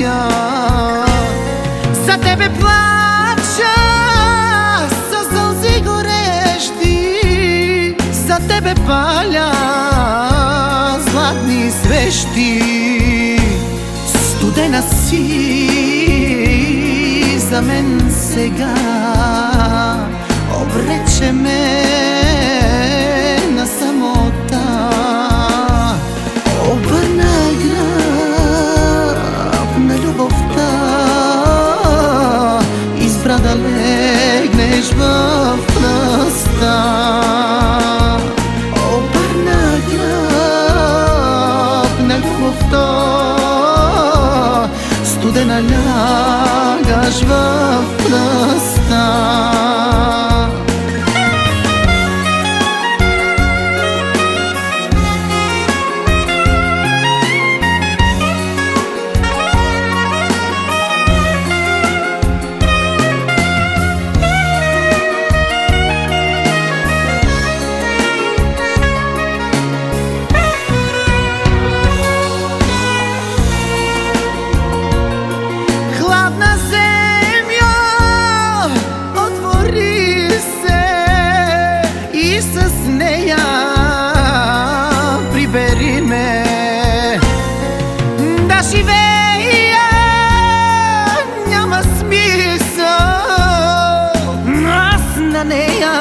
ja Za tebe plaća Sa zlzi goreš ti. Za tebe palja Zlatni svešti. Studena si Za men se ga Obreće me. دن لا گاش و فرستم с нея прибери ме. Да живея няма смисъл. Аз на нея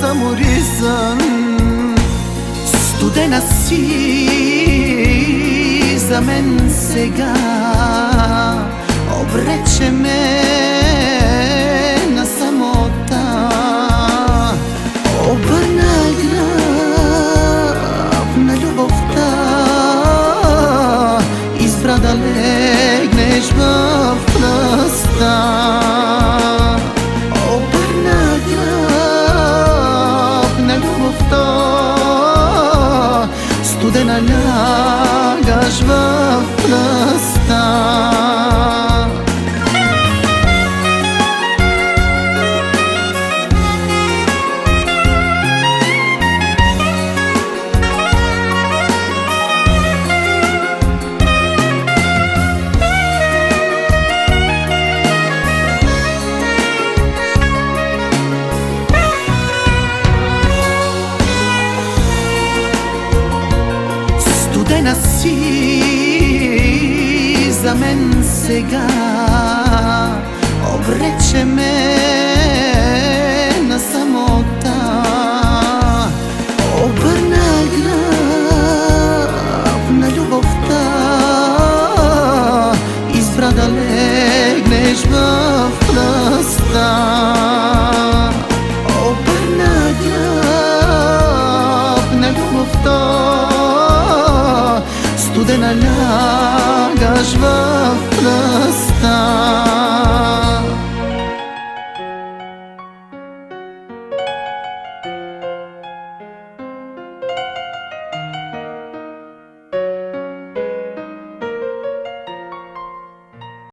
съм оризан. Студена си за мен сега Студена лягаш в пръста si za men sega obreće me Dhe në laga shvë flëstan